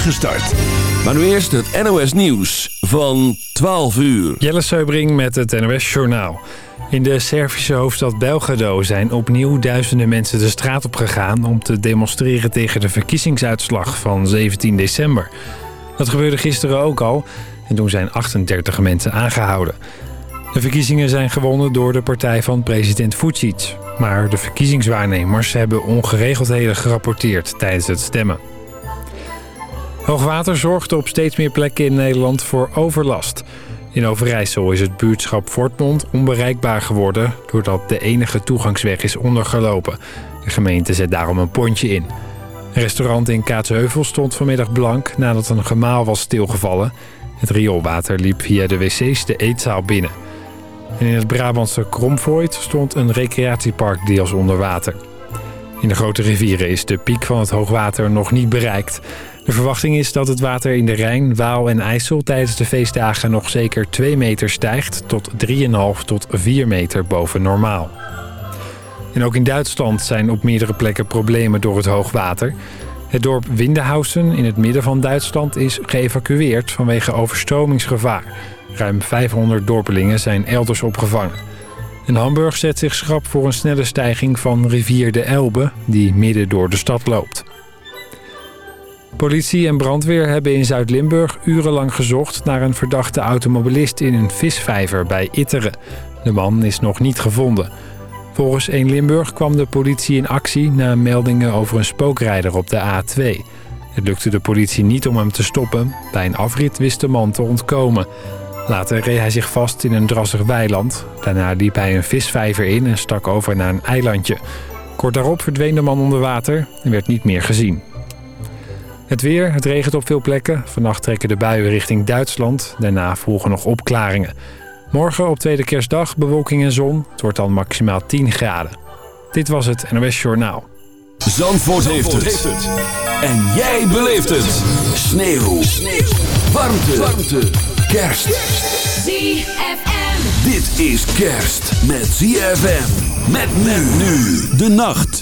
start. Maar nu eerst het NOS Nieuws van 12 uur. Jelle Seubring met het NOS Journaal. In de Servische hoofdstad Belgrado zijn opnieuw duizenden mensen de straat op gegaan... om te demonstreren tegen de verkiezingsuitslag van 17 december. Dat gebeurde gisteren ook al en toen zijn 38 mensen aangehouden. De verkiezingen zijn gewonnen door de partij van president Vucic. Maar de verkiezingswaarnemers hebben ongeregeldheden gerapporteerd tijdens het stemmen. Hoogwater zorgt op steeds meer plekken in Nederland voor overlast. In Overijssel is het buurtschap Fortmond onbereikbaar geworden... doordat de enige toegangsweg is ondergelopen. De gemeente zet daarom een pontje in. Een restaurant in Kaatsheuvel stond vanmiddag blank nadat een gemaal was stilgevallen. Het rioolwater liep via de wc's de eetzaal binnen. En in het Brabantse Kromvoort stond een recreatiepark deels onder water. In de grote rivieren is de piek van het hoogwater nog niet bereikt. De verwachting is dat het water in de Rijn, Waal en IJssel tijdens de feestdagen nog zeker 2 meter stijgt tot 3,5 tot 4 meter boven normaal. En ook in Duitsland zijn op meerdere plekken problemen door het hoogwater. Het dorp Windehausen in het midden van Duitsland is geëvacueerd vanwege overstromingsgevaar. Ruim 500 dorpelingen zijn elders opgevangen. En Hamburg zet zich schrap voor een snelle stijging van rivier de Elbe... die midden door de stad loopt. Politie en brandweer hebben in Zuid-Limburg urenlang gezocht... naar een verdachte automobilist in een visvijver bij Itteren. De man is nog niet gevonden. Volgens 1 Limburg kwam de politie in actie... na meldingen over een spookrijder op de A2... Het lukte de politie niet om hem te stoppen. Bij een afrit wist de man te ontkomen. Later reed hij zich vast in een drassig weiland. Daarna liep hij een visvijver in en stak over naar een eilandje. Kort daarop verdween de man onder water en werd niet meer gezien. Het weer, het regent op veel plekken. Vannacht trekken de buien richting Duitsland. Daarna volgen nog opklaringen. Morgen op tweede kerstdag bewolking en zon. Het wordt dan maximaal 10 graden. Dit was het NOS Journaal. Zandvoort, heeft, het. En jij beleeft het. Sneeuw. Sneeuw. Warmte. Warmte. Kerst. ZFM. Dit is kerst met ZFM. Met men nu de nacht.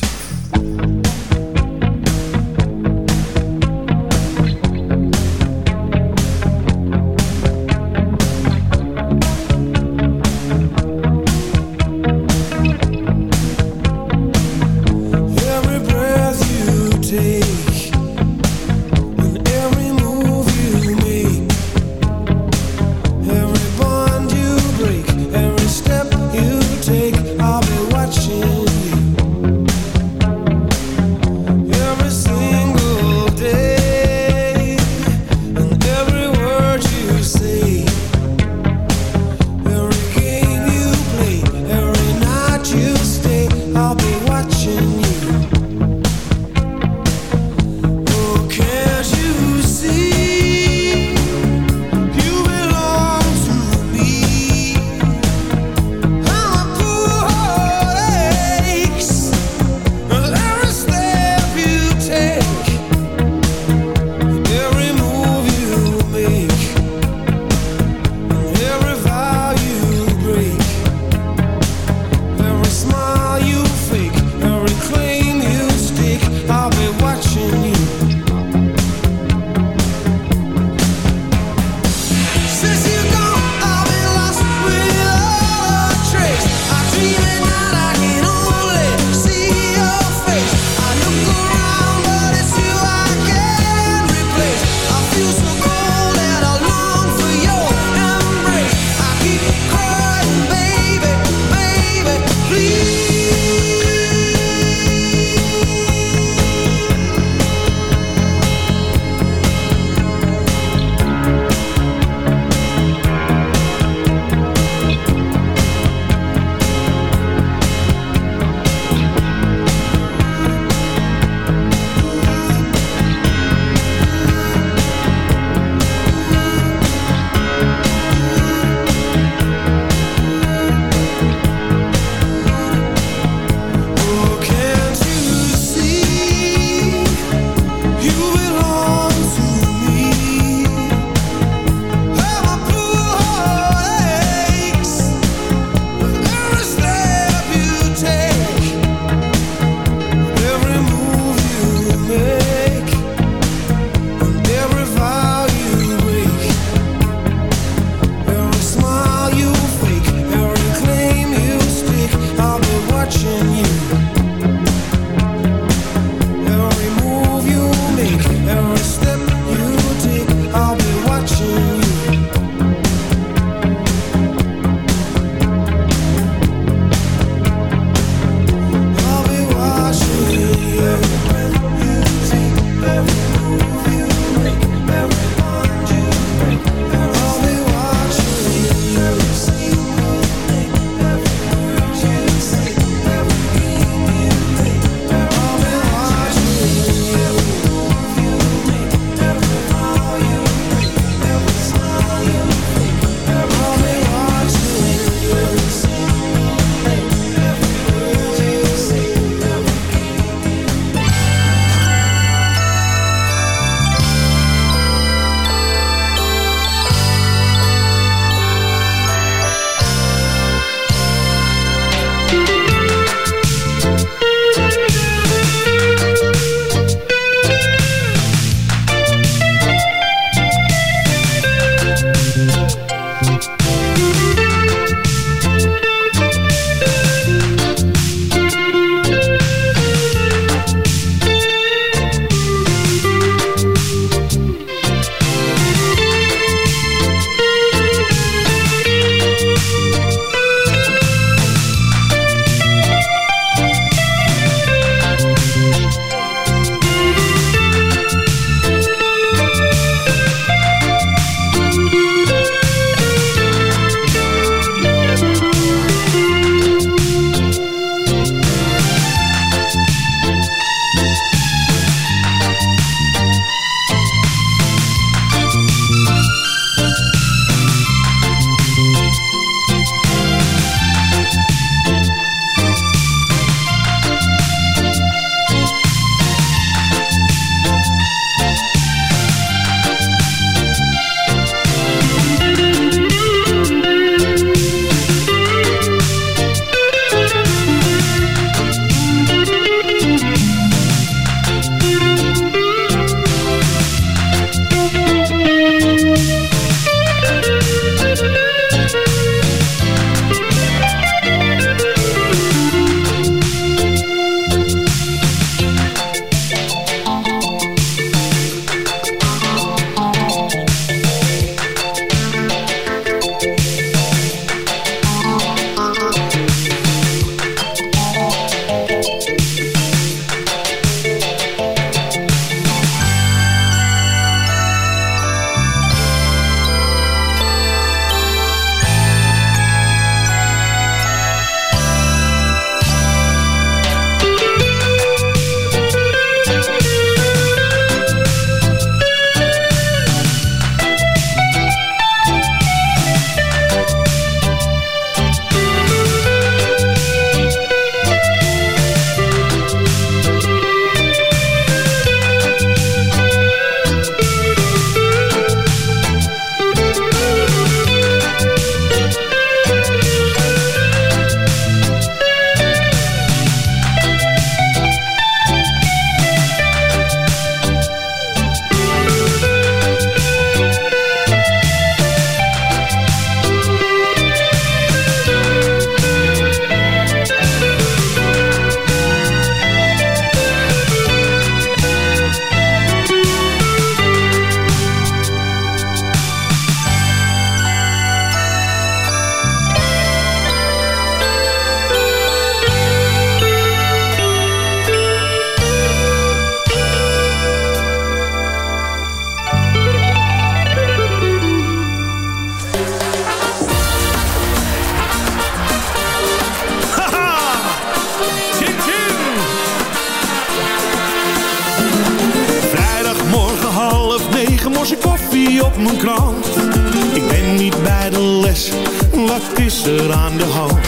Ik ben niet bij de les, wat is er aan de hand?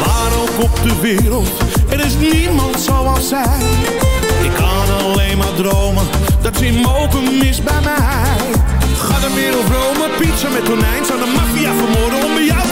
Waar ook op de wereld, er is niemand zoals zij. Ik kan alleen maar dromen, dat ze mogen is bij mij. Ga de wereld romen, pizza met tonijn, zou de maffia vermoorden om bij jou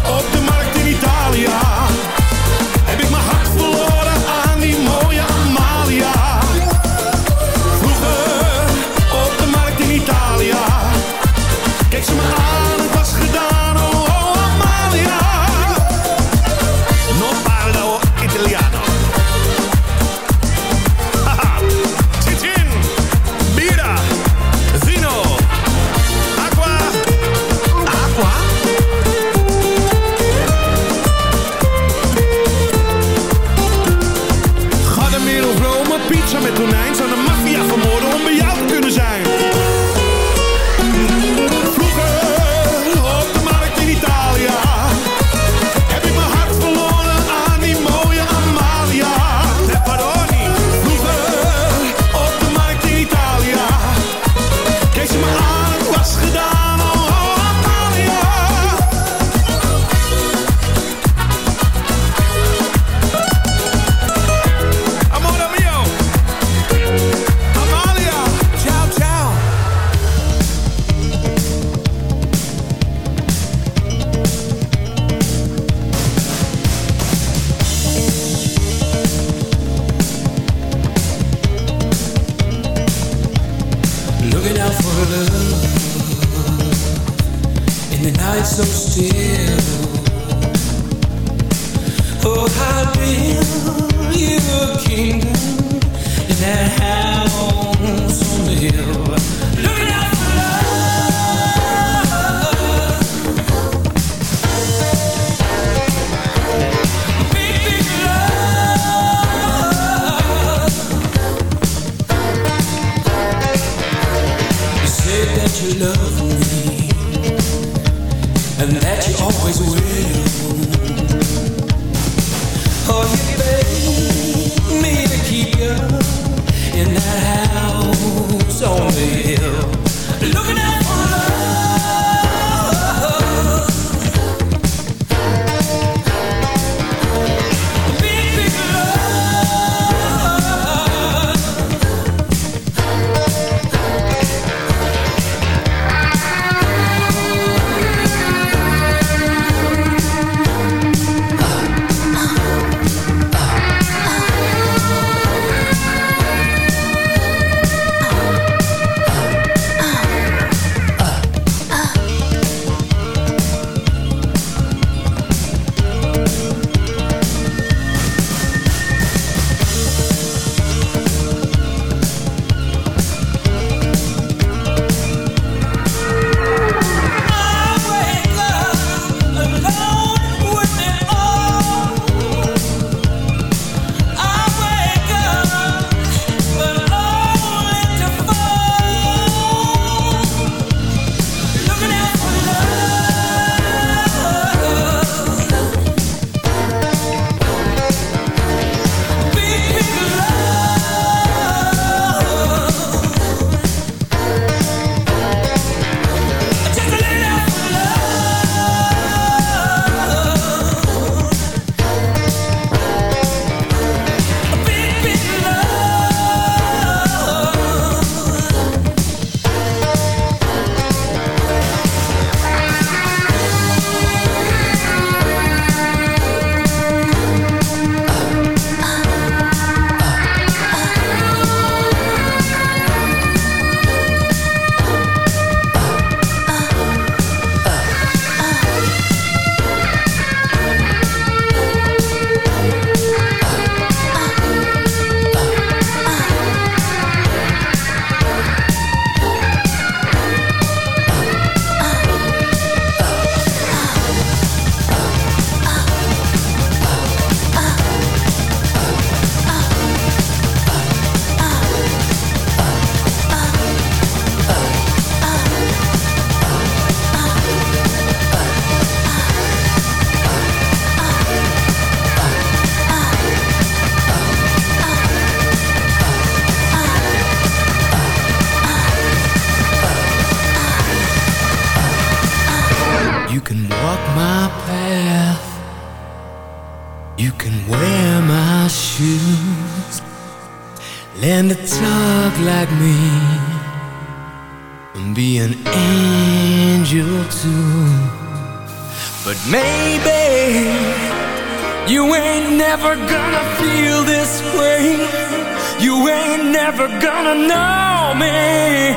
don't know me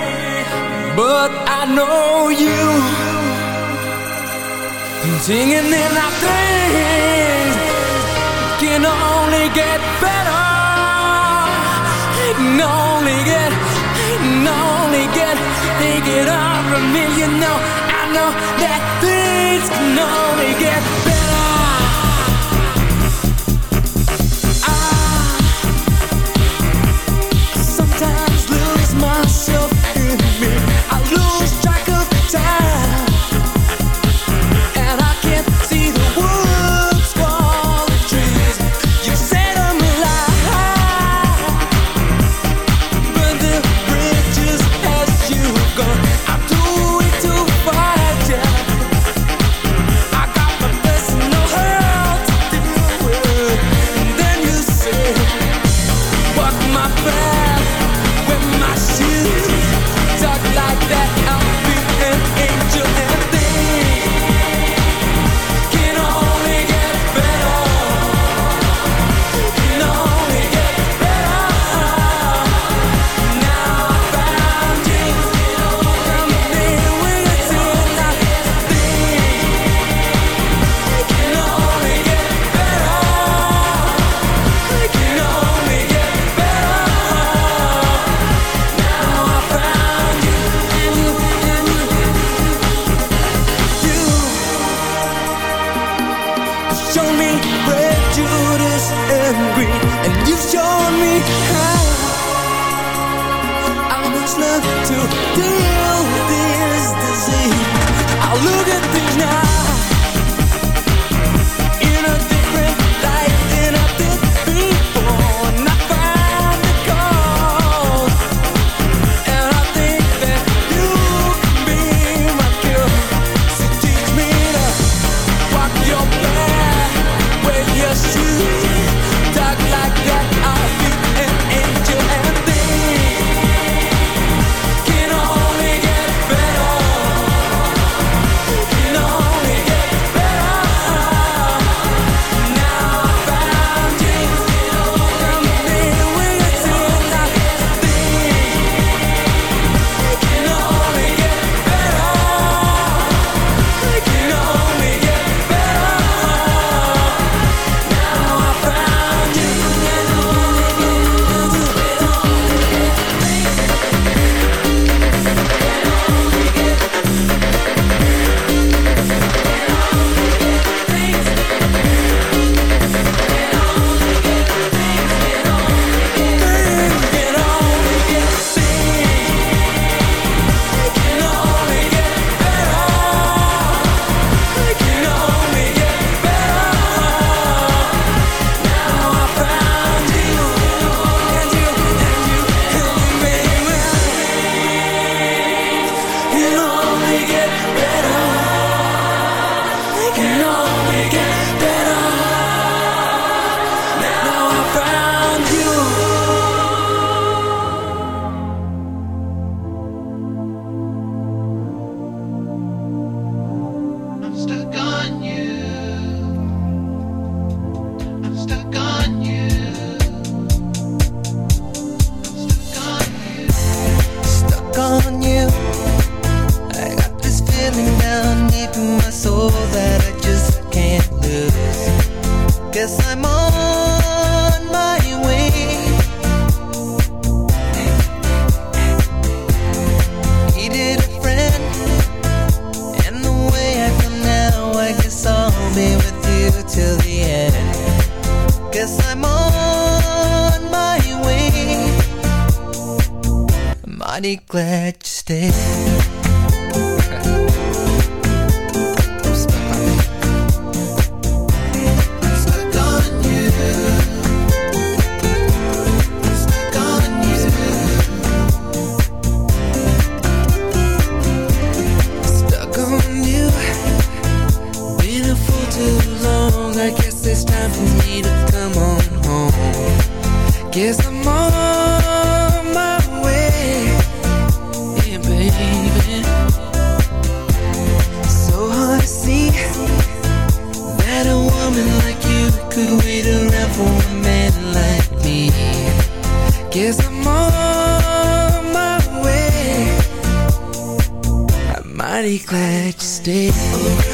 But I know you. Singing in our dreams. Can only get better. Can only get Can only get Take it over me. You know I know that things can only get better. Glad you stayed.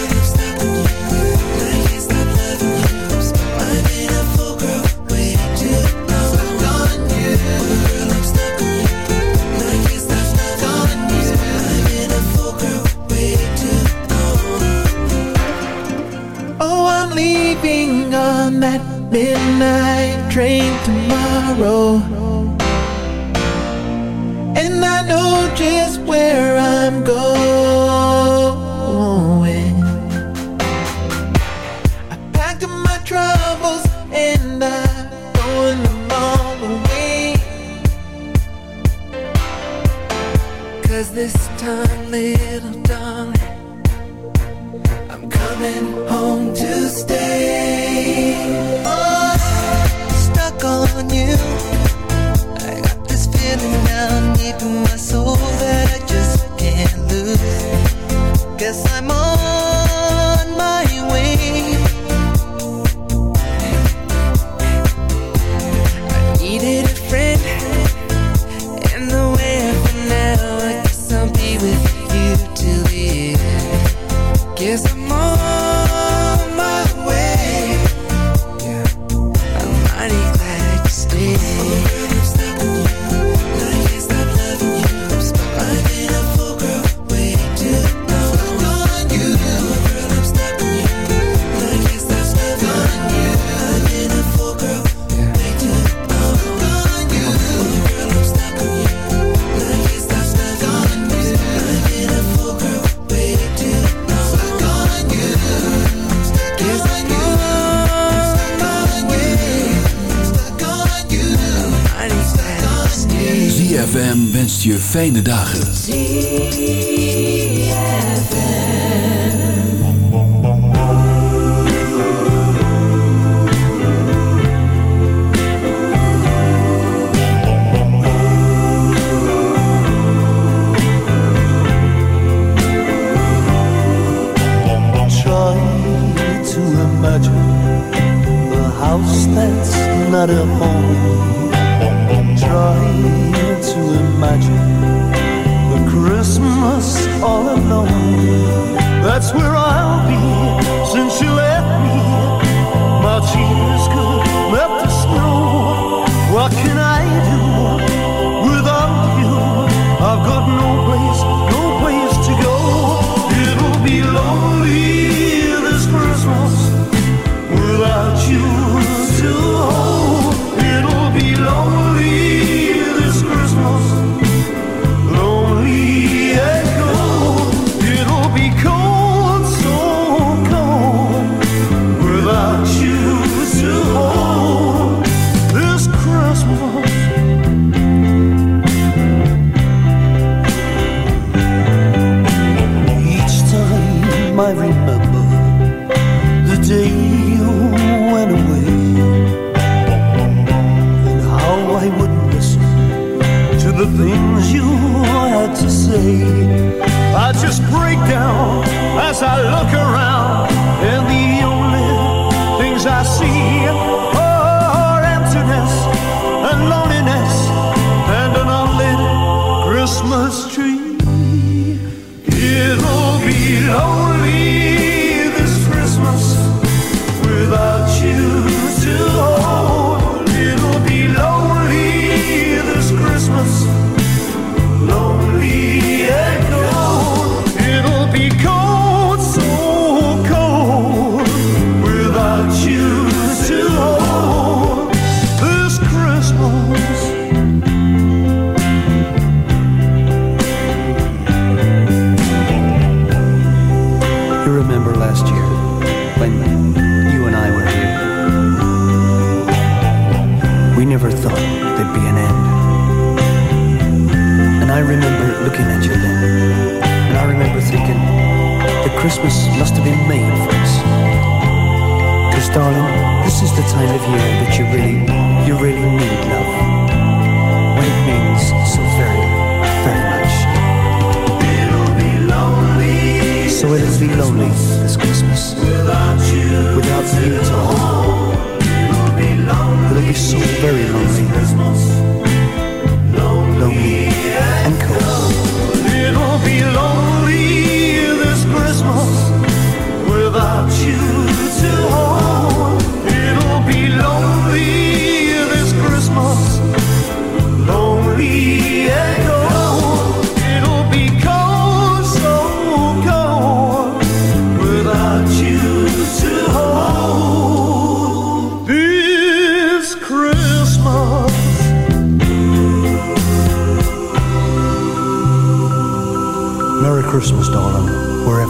Je fijne dagen. Christmas, darling, wherever.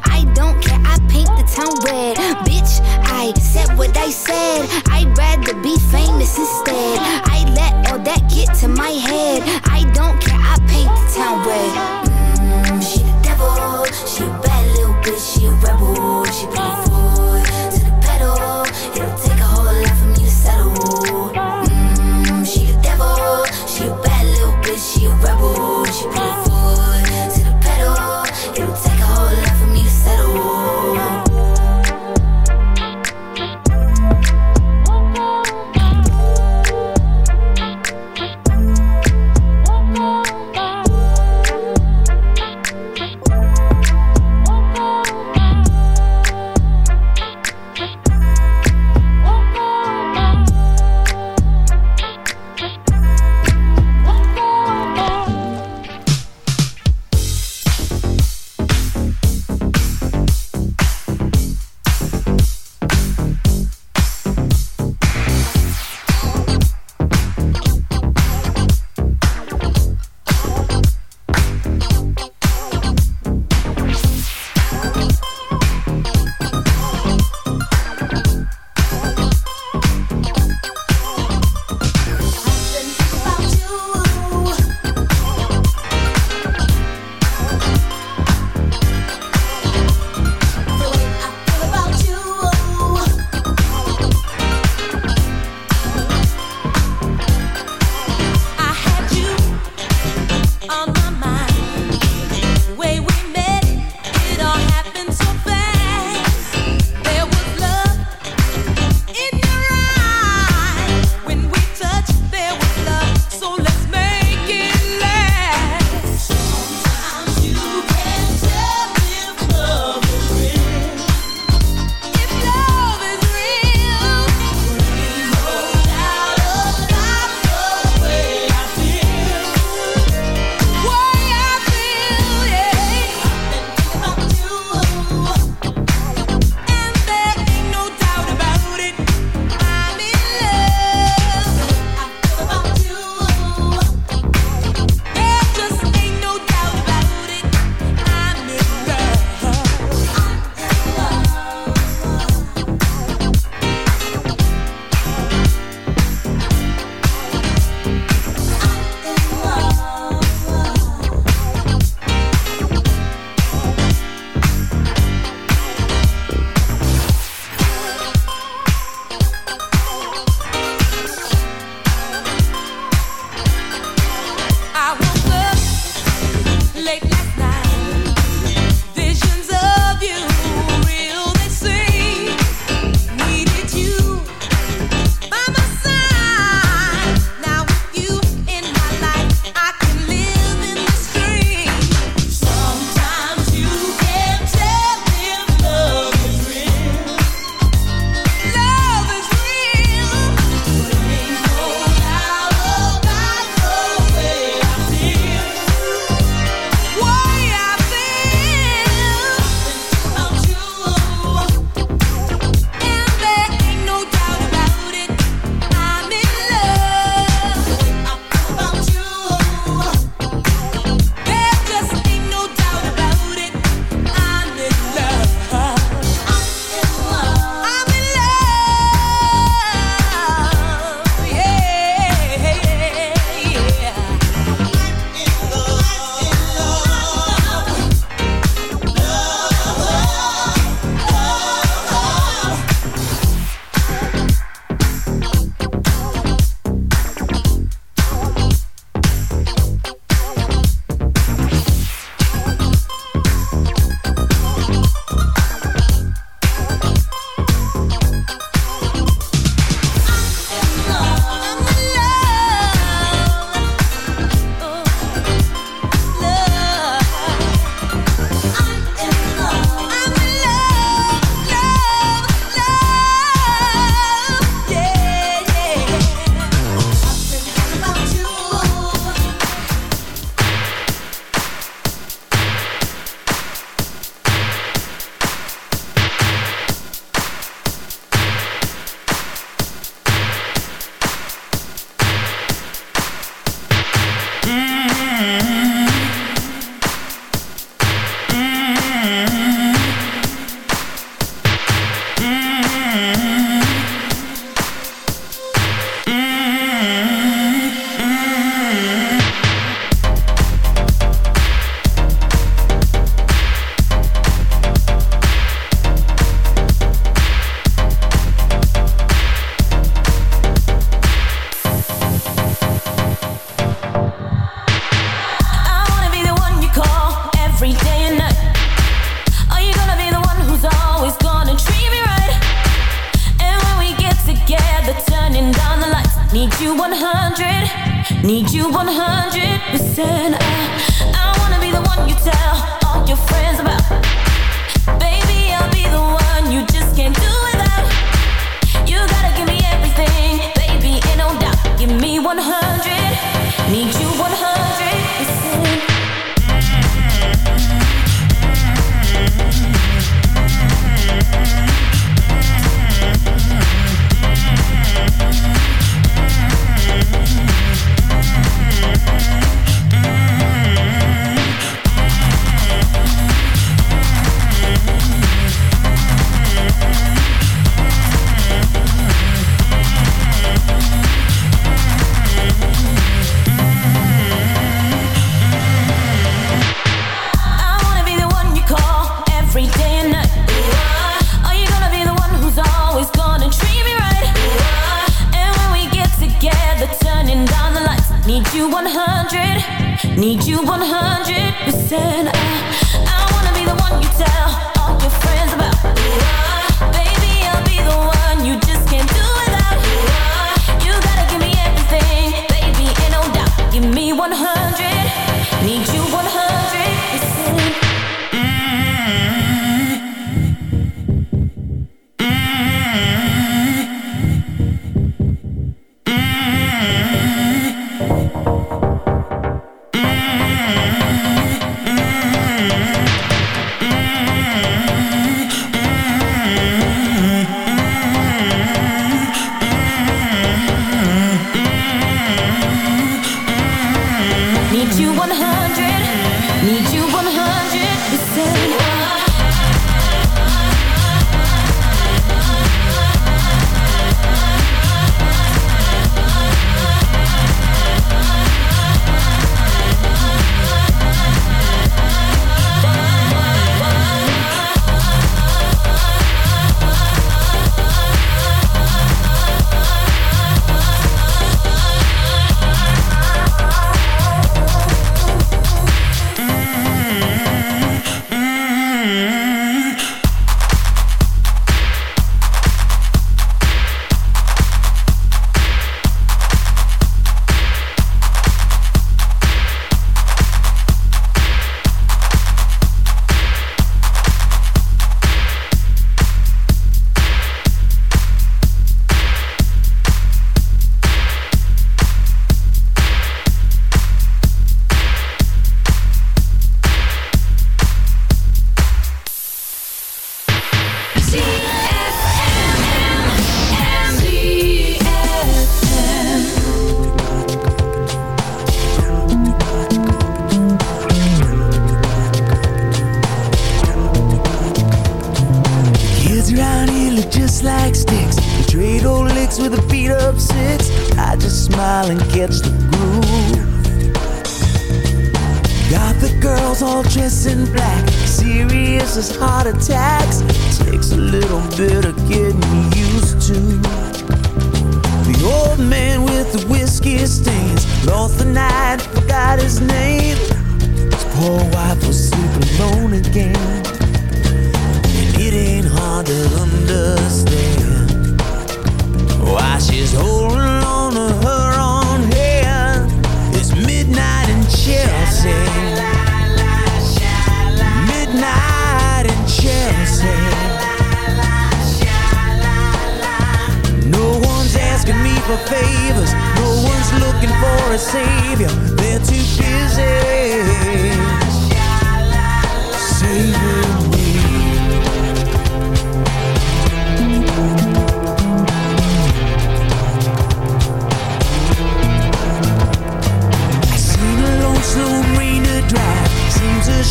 said what I said. I'd rather be famous instead.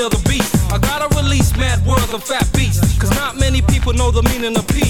of the beast. I gotta release mad world of fat beats. Cause not many people know the meaning of peace.